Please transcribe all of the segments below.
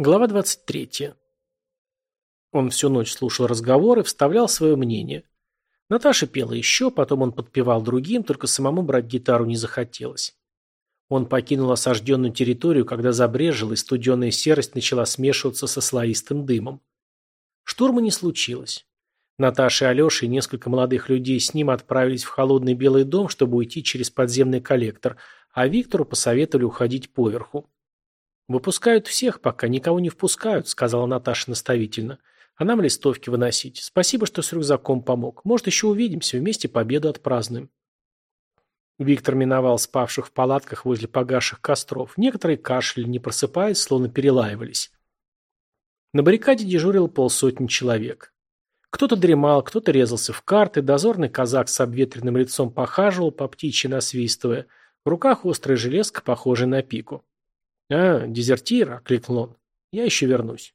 Глава 23. Он всю ночь слушал разговоры, вставлял свое мнение. Наташа пела еще, потом он подпевал другим, только самому брать гитару не захотелось. Он покинул осажденную территорию, когда забрежила, и студеная серость начала смешиваться со слоистым дымом. Штурма не случилось. Наташа и Алеша и несколько молодых людей с ним отправились в холодный белый дом, чтобы уйти через подземный коллектор, а Виктору посоветовали уходить поверху. «Выпускают всех, пока никого не впускают», — сказала Наташа наставительно. «А нам листовки выносить. Спасибо, что с рюкзаком помог. Может, еще увидимся, вместе победу отпразднуем». Виктор миновал спавших в палатках возле погаших костров. Некоторые кашляли, не просыпаясь, словно перелаивались. На баррикаде дежурил полсотни человек. Кто-то дремал, кто-то резался в карты, дозорный казак с обветренным лицом похаживал, по птичьи насвистывая, в руках острая железка, похожая на пику. «А, дезертира!» — крикнул он. «Я еще вернусь».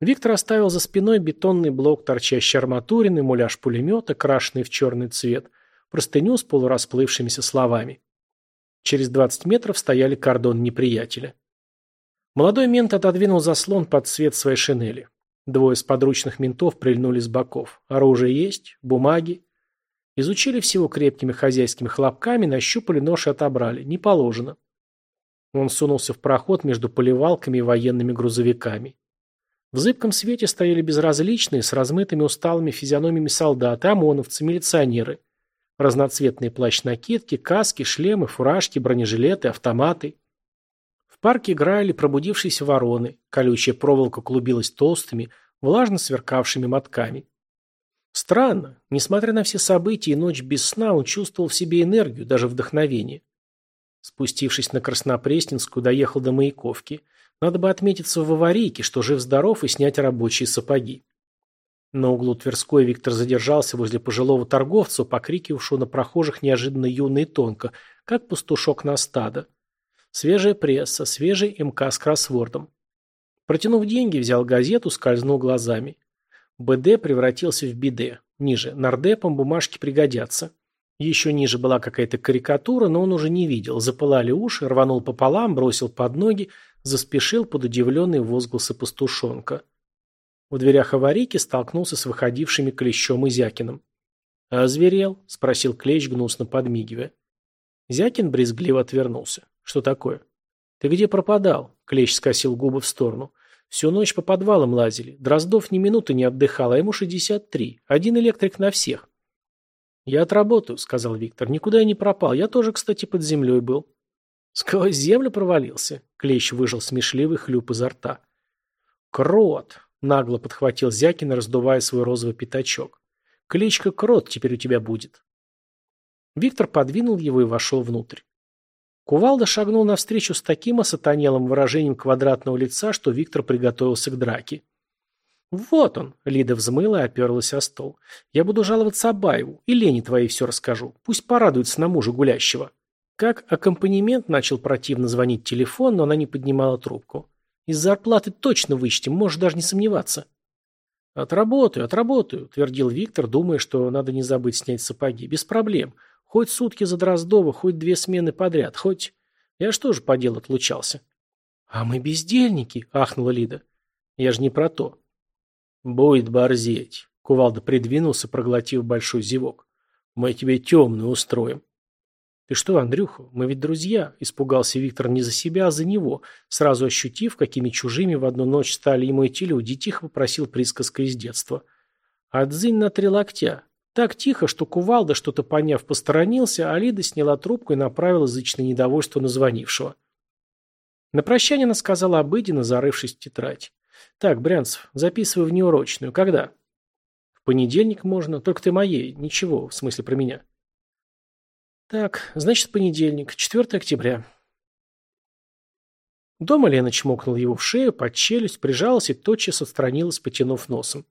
Виктор оставил за спиной бетонный блок, торчащий арматурины, муляж пулемета, крашенный в черный цвет, простыню с полурасплывшимися словами. Через 20 метров стояли кордон неприятеля. Молодой мент отодвинул заслон под цвет своей шинели. Двое из подручных ментов прильнули с боков. Оружие есть, бумаги. Изучили всего крепкими хозяйскими хлопками, нащупали нож и отобрали. Не положено. Он сунулся в проход между поливалками и военными грузовиками. В зыбком свете стояли безразличные, с размытыми усталыми физиономиями солдаты, ОМОНовцы, милиционеры. Разноцветные плащ-накидки, каски, шлемы, фуражки, бронежилеты, автоматы. В парке играли пробудившиеся вороны, колючая проволока клубилась толстыми, влажно сверкавшими мотками. Странно, несмотря на все события и ночь без сна, он чувствовал в себе энергию, даже вдохновение. Спустившись на Краснопресненск, куда ехал до Маяковки, надо бы отметиться в аварийке, что жив-здоров, и снять рабочие сапоги. На углу Тверской Виктор задержался возле пожилого торговца, покрикивавшего на прохожих неожиданно юно и тонко, как пастушок на стадо. Свежая пресса, свежий МК с кроссвордом. Протянув деньги, взял газету, скользнул глазами. БД превратился в биде. Ниже. Нардепам бумажки пригодятся. Еще ниже была какая-то карикатура, но он уже не видел. Запылали уши, рванул пополам, бросил под ноги, заспешил под удивленные возгласы пастушонка. В дверях аварийки столкнулся с выходившими Клещом и Зякиным. «Озверел?» — спросил Клещ, гнусно подмигивая. Зякин брезгливо отвернулся. «Что такое?» «Ты где пропадал?» — Клещ скосил губы в сторону. «Всю ночь по подвалам лазили. Дроздов ни минуты не отдыхал, а ему 63. Один электрик на всех. «Я отработаю», — сказал Виктор. «Никуда я не пропал. Я тоже, кстати, под землей был». «Сквозь землю провалился?» — Клещ выжил смешливый хлюп изо рта. «Крот!» — нагло подхватил Зякин, раздувая свой розовый пятачок. «Кличка Крот теперь у тебя будет». Виктор подвинул его и вошел внутрь. Кувалда шагнул навстречу с таким осатанелым выражением квадратного лица, что Виктор приготовился к драке. Вот он. Лида взмыла и оперлась о стол. Я буду жаловаться Абаеву и Лене твоей все расскажу. Пусть порадуется на мужа гулящего. Как аккомпанемент начал противно звонить телефон, но она не поднимала трубку. Из зарплаты точно вычтем, можешь даже не сомневаться. «Отработаю, отработаю», – твердил Виктор, думая, что надо не забыть снять сапоги. «Без проблем. Хоть сутки за Дроздова, хоть две смены подряд, хоть...» «Я что же по делу отлучался?» «А мы бездельники», – ахнула Лида. «Я же не про то. Будет борзеть. Кувалда придвинулся, проглотив большой зевок. Мы тебе темную устроим. Ты что, Андрюха, мы ведь друзья, испугался Виктор не за себя, а за него, сразу ощутив, какими чужими в одну ночь стали ему эти люди, тихо попросил присказка из детства. Отзынь на три локтя. Так тихо, что кувалда, что-то поняв, посторонился, а Лида сняла трубку и направила зычное недовольство на звонившего. На прощание она сказала обыденно, зарывшись в тетрадь. Так, Брянцев, записывай в неурочную. Когда? В понедельник можно, только ты моей. Ничего, в смысле про меня. Так, значит, понедельник, 4 октября. Дома Лена чмокнула его в шею, под челюсть, прижалась и тотчас отстранилась, потянув носом.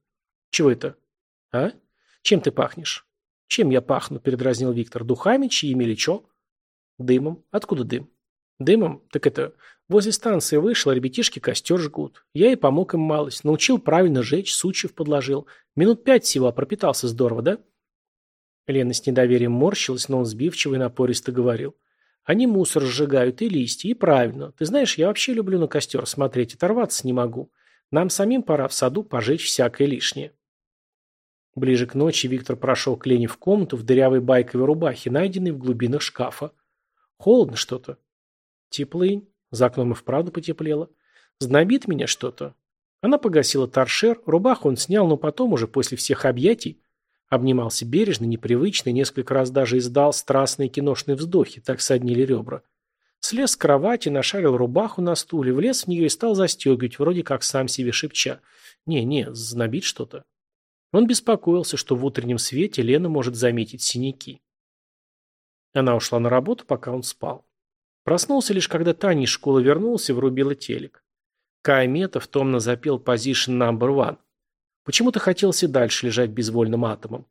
Чего это? А? Чем ты пахнешь? Чем я пахну? Передразнил Виктор. Духами, чьими или чё? Дымом. Откуда дым? Дымом? Так это Возле станции вышел, ребятишки костер жгут. Я и помог им малость. Научил правильно жечь, сучьев подложил. Минут пять всего пропитался здорово, да? Лена с недоверием морщилась, но он сбивчиво и напористо говорил. Они мусор сжигают и листья, и правильно. Ты знаешь, я вообще люблю на костер смотреть, оторваться не могу. Нам самим пора в саду пожечь всякое лишнее. Ближе к ночи Виктор прошел к Лене в комнату в дырявой байковой рубахе, найденной в глубинах шкафа. Холодно что-то. Теплынь. Заклана вправду потеплело. Знобит меня что-то. Она погасила торшер, рубаху он снял, но потом уже после всех объятий обнимался бережно, непривычно несколько раз даже издал страстные киношные вздохи, так соднили ребра. Слез с кровати, нашарил рубаху на стуле, влез в нее и стал застегивать, вроде как сам себе шепча. «Не-не, знобит что-то». Он беспокоился, что в утреннем свете Лена может заметить синяки. Она ушла на работу, пока он спал. Проснулся лишь когда Таня из школы вернулся и врубила телек. Кайметов томно запел «Position number ван. Почему-то хотелось и дальше лежать безвольным атомом.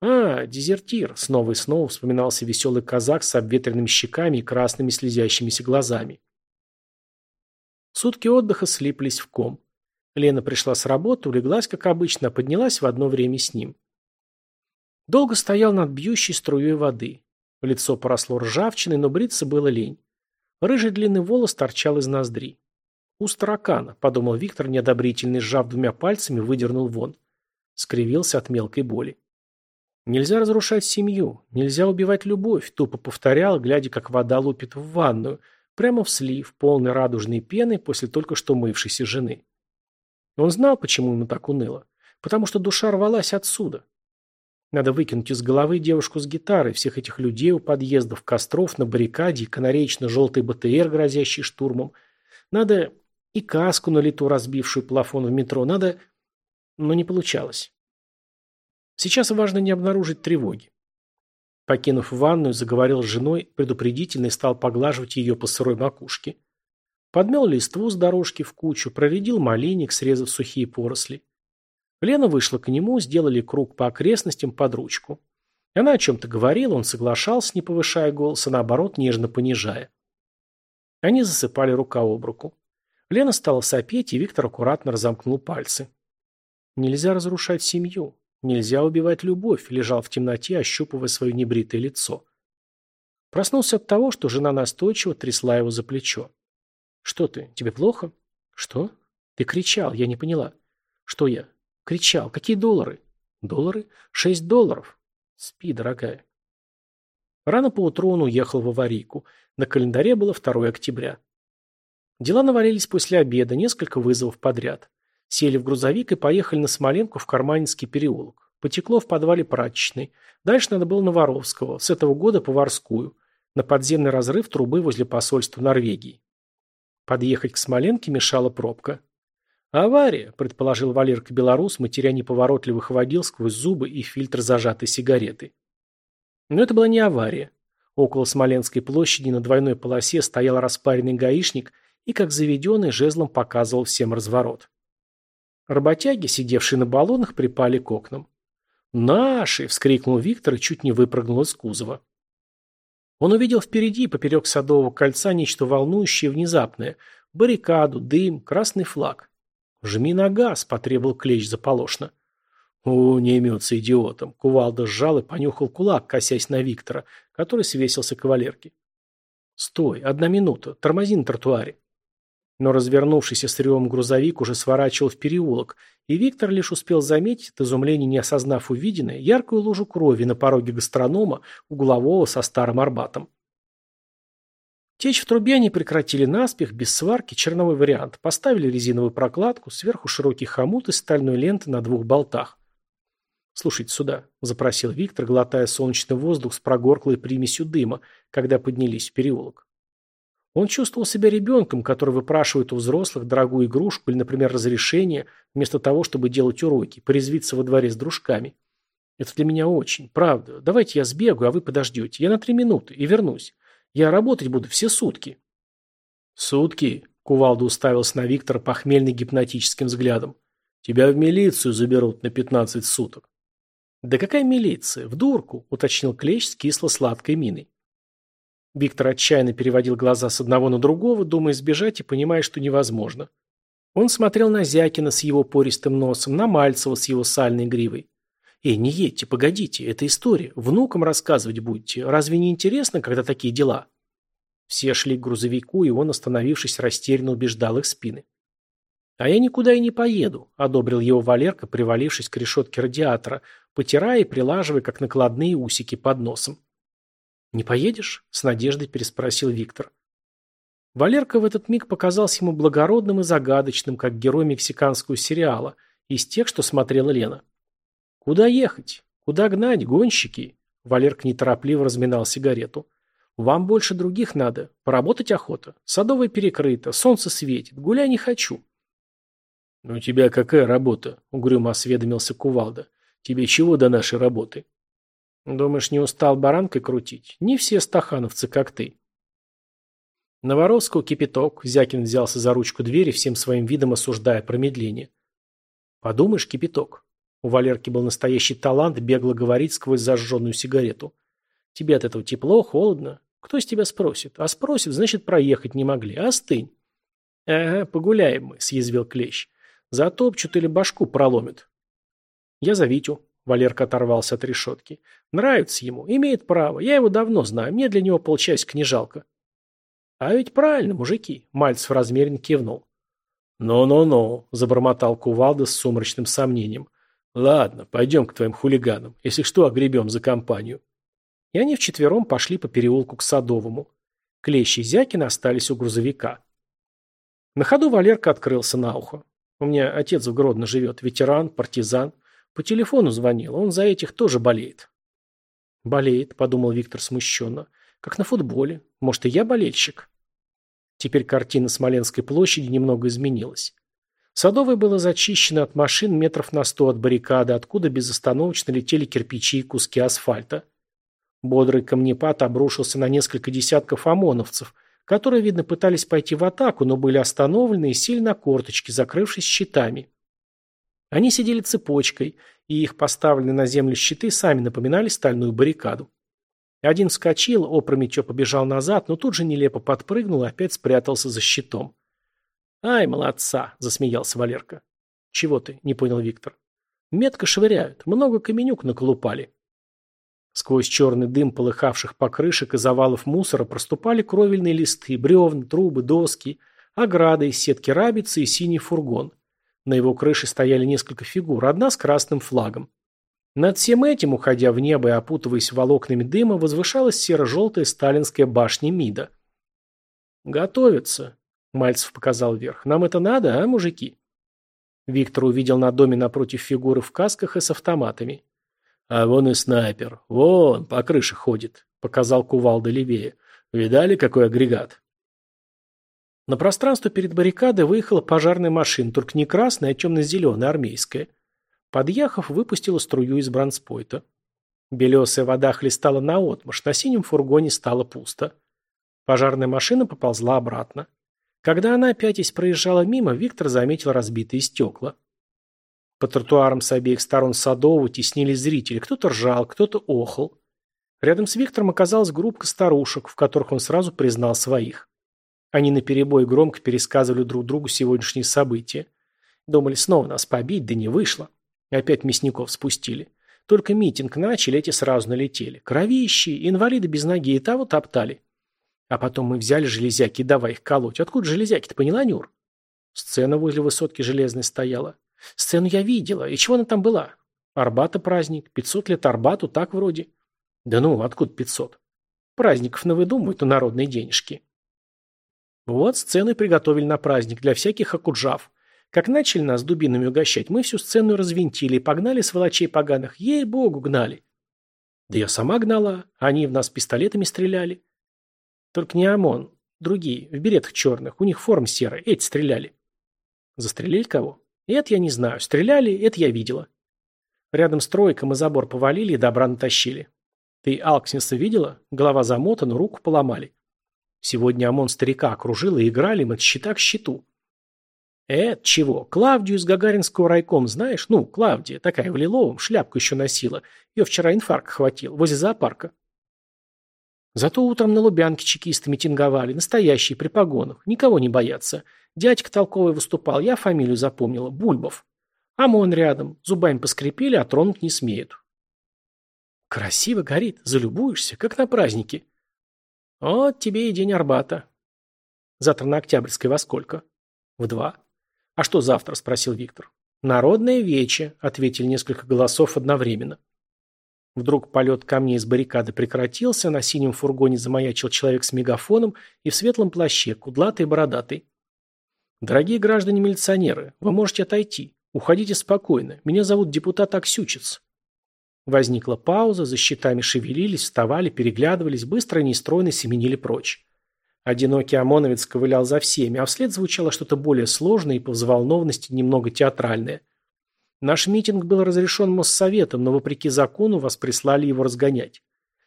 «А, дезертир!» — снова и снова вспоминался веселый казак с обветренными щеками и красными слезящимися глазами. Сутки отдыха слиплись в ком. Лена пришла с работы, улеглась, как обычно, поднялась в одно время с ним. Долго стоял над бьющей струей воды. Лицо поросло ржавчиной, но бриться было лень. Рыжий длинный волос торчал из ноздри. У таракана», — подумал Виктор, неодобрительно сжав двумя пальцами, выдернул вон. Скривился от мелкой боли. «Нельзя разрушать семью, нельзя убивать любовь», — тупо повторял, глядя, как вода лупит в ванную, прямо в слив, полной радужной пены после только что мывшейся жены. Он знал, почему ему так уныло. Потому что душа рвалась отсюда. Надо выкинуть из головы девушку с гитарой, всех этих людей у подъездов, костров, на баррикаде и канареечно-желтый БТР, грозящий штурмом. Надо и каску на лету, разбившую плафон в метро. Надо... Но не получалось. Сейчас важно не обнаружить тревоги. Покинув ванную, заговорил с женой предупредительно и стал поглаживать ее по сырой макушке. Подмел листву с дорожки в кучу, проредил малиник, срезав сухие поросли. Лена вышла к нему, сделали круг по окрестностям под ручку. Она о чем-то говорила, он соглашался, не повышая голоса, наоборот, нежно понижая. Они засыпали рука об руку. Лена стала сопеть, и Виктор аккуратно разомкнул пальцы. «Нельзя разрушать семью. Нельзя убивать любовь», — лежал в темноте, ощупывая свое небритое лицо. Проснулся от того, что жена настойчиво трясла его за плечо. «Что ты? Тебе плохо?» «Что?» «Ты кричал, я не поняла». «Что я? Кричал, какие доллары? Доллары? Шесть долларов. Спи, дорогая. Рано поутру он уехал в аварийку. На календаре было 2 октября. Дела навалились после обеда, несколько вызовов подряд. Сели в грузовик и поехали на Смоленку в Карманинский переулок. Потекло в подвале прачечной. Дальше надо было на Воровского, с этого года Поварскую, на подземный разрыв трубы возле посольства Норвегии. Подъехать к Смоленке мешала пробка. Авария, предположил Валерка Белорус, матеря неповоротливых водил сквозь зубы и фильтр зажатой сигареты. Но это была не авария. Около Смоленской площади на двойной полосе стоял распаренный гаишник и, как заведенный, жезлом показывал всем разворот. Работяги, сидевшие на баллонах, припали к окнам. «Наши!» – вскрикнул Виктор и чуть не выпрыгнул из кузова. Он увидел впереди, поперек садового кольца, нечто волнующее и внезапное – баррикаду, дым, красный флаг. Жми на газ, потребовал Клещ заполошно. «О, не немец, идиотом!» Кувалда сжал и понюхал кулак, косясь на Виктора, который свесился к кавалерке. «Стой, одна минута, тормози на тротуаре». Но развернувшийся с ревом грузовик уже сворачивал в переулок, и Виктор лишь успел заметить, от изумления не осознав увиденное, яркую лужу крови на пороге гастронома, углового со старым арбатом. Течь в трубе они прекратили наспех, без сварки, черновой вариант, поставили резиновую прокладку, сверху широкий хомут и стальную ленту на двух болтах. «Слушайте сюда», – запросил Виктор, глотая солнечный воздух с прогорклой примесью дыма, когда поднялись в переулок. Он чувствовал себя ребенком, который выпрашивает у взрослых дорогую игрушку или, например, разрешение, вместо того, чтобы делать уроки, порезвиться во дворе с дружками. «Это для меня очень, правда. Давайте я сбегу, а вы подождете. Я на три минуты и вернусь. Я работать буду все сутки». «Сутки?» – Кувалда уставился на Виктора похмельный гипнотическим взглядом. «Тебя в милицию заберут на пятнадцать суток». «Да какая милиция? В дурку!» – уточнил Клещ с кисло-сладкой миной. Виктор отчаянно переводил глаза с одного на другого, думая сбежать и понимая, что невозможно. Он смотрел на Зякина с его пористым носом, на Мальцева с его сальной гривой. «Эй, не едьте, погодите, это история. Внукам рассказывать будете. Разве не интересно, когда такие дела?» Все шли к грузовику, и он, остановившись, растерянно убеждал их спины. «А я никуда и не поеду», — одобрил его Валерка, привалившись к решетке радиатора, потирая и прилаживая, как накладные усики под носом. «Не поедешь?» — с надеждой переспросил Виктор. Валерка в этот миг показался ему благородным и загадочным, как герой мексиканского сериала, из тех, что смотрела Лена. «Куда ехать? Куда гнать, гонщики?» Валерк неторопливо разминал сигарету. «Вам больше других надо. Поработать охота. Садовая перекрыта, солнце светит. Гуляй не хочу». «У тебя какая работа?» — угрюмо осведомился Кувалда. «Тебе чего до нашей работы?» «Думаешь, не устал баранкой крутить? Не все стахановцы, как ты». Новоровского кипяток. Зякин взялся за ручку двери, всем своим видом осуждая промедление. «Подумаешь, кипяток. У Валерки был настоящий талант, бегло говорить сквозь зажженную сигарету. Тебе от этого тепло, холодно. Кто с тебя спросит? А спросит, значит, проехать не могли. Остынь. Ага, погуляем мы, съязвил клещ. Затопчут или башку проломят. Я за Витю. Валерка оторвался от решетки. Нравится ему, имеет право. Я его давно знаю, мне для него полчасика не жалко. А ведь правильно, мужики. Мальцев размеренно кивнул. «Ну-ну-ну», — забормотал кувалда с сумрачным сомнением. Ладно, пойдем к твоим хулиганам. Если что, огребем за компанию. И они вчетвером пошли по переулку к Садовому. Клещ и Зякина остались у грузовика. На ходу Валерка открылся на ухо. У меня отец в Гродно живет, ветеран, партизан. По телефону звонил, он за этих тоже болеет. Болеет, подумал Виктор смущенно. Как на футболе. Может, и я болельщик? Теперь картина Смоленской площади немного изменилась. Садовой было зачищено от машин метров на сто от баррикады, откуда безостановочно летели кирпичи и куски асфальта. Бодрый камнепад обрушился на несколько десятков ОМОНовцев, которые, видно, пытались пойти в атаку, но были остановлены и сели на корточки, закрывшись щитами. Они сидели цепочкой, и их поставленные на землю щиты сами напоминали стальную баррикаду. Один вскочил, опрометью побежал назад, но тут же нелепо подпрыгнул и опять спрятался за щитом. «Ай, молодца!» – засмеялся Валерка. «Чего ты?» – не понял Виктор. «Метко швыряют. Много каменюк наколупали». Сквозь черный дым полыхавших покрышек и завалов мусора проступали кровельные листы, бревна, трубы, доски, ограды сетки рабицы и синий фургон. На его крыше стояли несколько фигур, одна с красным флагом. Над всем этим, уходя в небо и опутываясь волокнами дыма, возвышалась серо-желтая сталинская башня МИДа. «Готовятся», Мальцев показал вверх. «Нам это надо, а, мужики?» Виктор увидел на доме напротив фигуры в касках и с автоматами. «А вон и снайпер. Вон, по крыше ходит», — показал кувалда левее. «Видали, какой агрегат?» На пространство перед баррикадой выехала пожарная машина, только не красная, а темно-зеленая, армейская. Подъехав, выпустила струю из бронспойта. Белесая вода хлестала наотмашь, на синем фургоне стало пусто. Пожарная машина поползла обратно. Когда она, пятясь, проезжала мимо, Виктор заметил разбитые стекла. По тротуарам с обеих сторон Садового теснили зрители. Кто-то ржал, кто-то охал. Рядом с Виктором оказалась группка старушек, в которых он сразу признал своих. Они наперебой громко пересказывали друг другу сегодняшние события. Думали снова нас побить, да не вышло. Опять мясников спустили. Только митинг начали, эти сразу налетели. Кровищи, инвалиды без ноги и того топтали. А потом мы взяли железяки, давай их колоть. Откуда железяки? Ты поняла, Нюр? Сцена возле высотки железной стояла. Сцену я видела. И чего она там была? Арбата праздник. Пятьсот лет Арбату, так вроде. Да ну, откуда пятьсот? Праздников навыдумывают у народные денежки. Вот сцены приготовили на праздник для всяких окуджав. Как начали нас дубинами угощать, мы всю сцену развинтили и погнали волочей поганых. Ей-богу, гнали. Да я сама гнала, они в нас пистолетами стреляли. Только не ОМОН. Другие. В беретах черных. У них форма серая. Эти стреляли. Застрелили кого? Это я не знаю. Стреляли, это я видела. Рядом с тройкой мы забор повалили и добра натащили. Ты Алкснеса видела? Голова замотана, руку поломали. Сегодня ОМОН старика окружил и играли мы от щита к щиту. Эт чего? Клавдию из Гагаринского райком знаешь? Ну, Клавдия, такая в лиловом, шляпку еще носила. Ее вчера инфаркт хватил, возле зоопарка. Зато утром на Лубянке чекисты митинговали, настоящие, при погонах. Никого не боятся. Дядька толковый выступал, я фамилию запомнила, Бульбов. А ОМОН рядом, зубами поскрипели, а тронуть не смеют. Красиво горит, залюбуешься, как на празднике. Вот тебе и день Арбата. Завтра на Октябрьской во сколько? В два. А что завтра, спросил Виктор. Народное вече, ответили несколько голосов одновременно. Вдруг полет камней из баррикады прекратился, на синем фургоне замаячил человек с мегафоном и в светлом плаще, кудлатый и бородатый. «Дорогие граждане-милиционеры, вы можете отойти. Уходите спокойно. Меня зовут депутат Аксючец». Возникла пауза, за щитами шевелились, вставали, переглядывались, быстро и нестройно семенили прочь. Одинокий ОМОНовец ковылял за всеми, а вслед звучало что-то более сложное и по взволнованности немного театральное. Наш митинг был разрешен Моссоветом, но вопреки закону вас прислали его разгонять.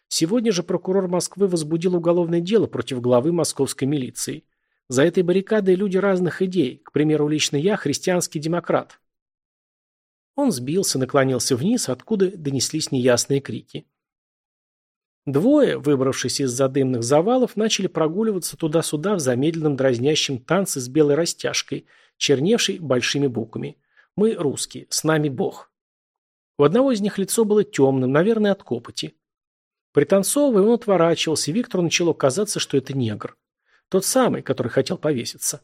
Сегодня же прокурор Москвы возбудил уголовное дело против главы московской милиции. За этой баррикадой люди разных идей, к примеру, лично я христианский демократ. Он сбился, наклонился вниз, откуда донеслись неясные крики. Двое, выбравшись из-за дымных завалов, начали прогуливаться туда-сюда в замедленном дразнящем танце с белой растяжкой, черневшей большими буквами – мы русские, с нами Бог. У одного из них лицо было темным, наверное, от копоти. Пританцовывая, он отворачивался, и Виктору начало казаться, что это негр. Тот самый, который хотел повеситься.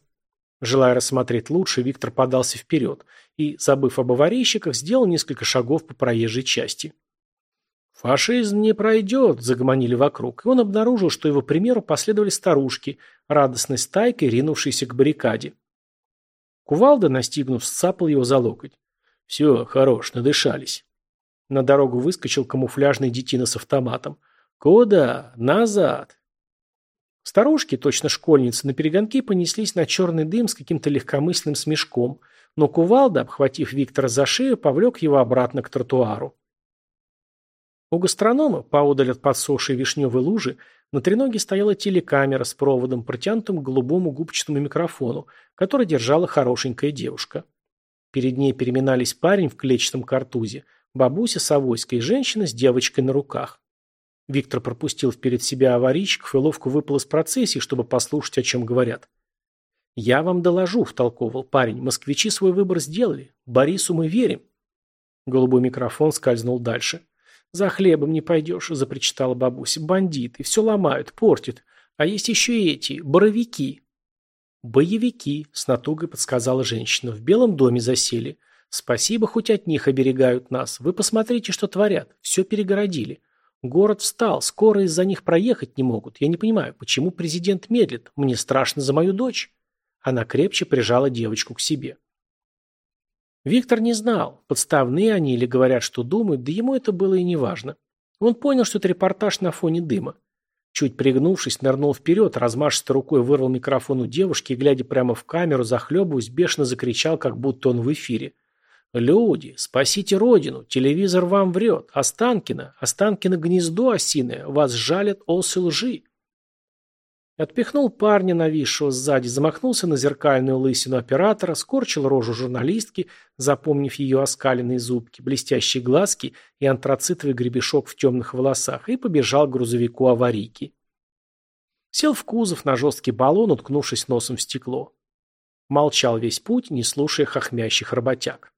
Желая рассмотреть лучше, Виктор подался вперед и, забыв об аварийщиках, сделал несколько шагов по проезжей части. «Фашизм не пройдет», — загомонили вокруг, и он обнаружил, что его примеру последовали старушки, радостной стайкой, ринувшиеся к баррикаде. Кувалда, настигнув, сцапал его за локоть. «Все, хорош, надышались». На дорогу выскочил камуфляжный детина с автоматом. «Куда? Назад!» Старушки, точно школьницы, на перегонки понеслись на черный дым с каким-то легкомысленным смешком, но кувалда, обхватив Виктора за шею, повлек его обратно к тротуару. У гастронома, поодаль от подсохшей вишневой лужи, на треноге стояла телекамера с проводом, протянутым к голубому губчатому микрофону, который держала хорошенькая девушка. Перед ней переминались парень в клетчатом картузе, бабуся с авоськой и женщина с девочкой на руках. Виктор пропустил вперед себя аварийщиков и ловко выпал из процессии, чтобы послушать, о чем говорят. «Я вам доложу», – втолковывал парень. «Москвичи свой выбор сделали. Борису мы верим». Голубой микрофон скользнул дальше. За хлебом не пойдешь», — запричитала бабуся. «Бандиты, все ломают, портят. А есть еще и эти, боровики». «Боевики», — с натугой подсказала женщина. «В Белом доме засели. Спасибо, хоть от них оберегают нас. Вы посмотрите, что творят. Все перегородили. Город встал, скоро из-за них проехать не могут. Я не понимаю, почему президент медлит? Мне страшно за мою дочь». Она крепче прижала девочку к себе. Виктор не знал, подставные они или говорят, что думают, да ему это было и не важно. Он понял, что это репортаж на фоне дыма. Чуть пригнувшись, нырнул вперед, размашисто рукой вырвал микрофон у девушки и, глядя прямо в камеру, захлебываясь, бешено закричал, как будто он в эфире. «Люди, спасите родину! Телевизор вам врет! Останкино! Останкино гнездо осиное! Вас жалят осы лжи!» Отпихнул парня, нависшего сзади, замахнулся на зеркальную лысину оператора, скорчил рожу журналистки, запомнив ее оскаленные зубки, блестящие глазки и антрацитовый гребешок в темных волосах, и побежал к грузовику аварийки. Сел в кузов на жесткий баллон, уткнувшись носом в стекло. Молчал весь путь, не слушая хохмящих работяг.